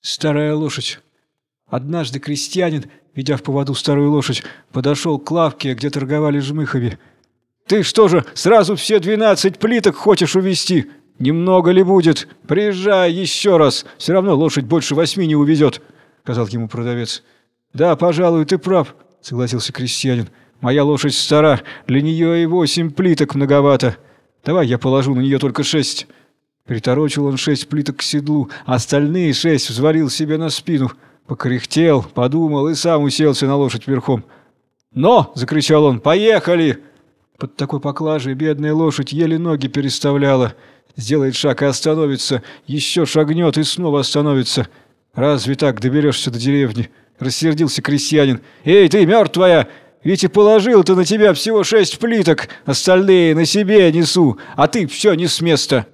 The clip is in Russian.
Старая лошадь. Однажды крестьянин, ведя в поводу старую лошадь, подошел к лавке, где торговали жмыхами. «Ты что же, сразу все двенадцать плиток хочешь увезти? Немного ли будет? Приезжай еще раз, все равно лошадь больше восьми не увезет», — сказал ему продавец. «Да, пожалуй, ты прав», — согласился крестьянин. «Моя лошадь стара, для нее и восемь плиток многовато. Давай я положу на нее только шесть». Приторочил он шесть плиток к седлу, остальные шесть взвалил себе на спину. Покряхтел, подумал и сам уселся на лошадь верхом. «Но!» — закричал он. «Поехали!» Под такой поклажей бедная лошадь еле ноги переставляла. Сделает шаг и остановится, еще шагнет и снова остановится. «Разве так доберешься до деревни?» — рассердился крестьянин. «Эй, ты мертвая! Ведь и положил ты на тебя всего шесть плиток, остальные на себе несу, а ты все не с места!»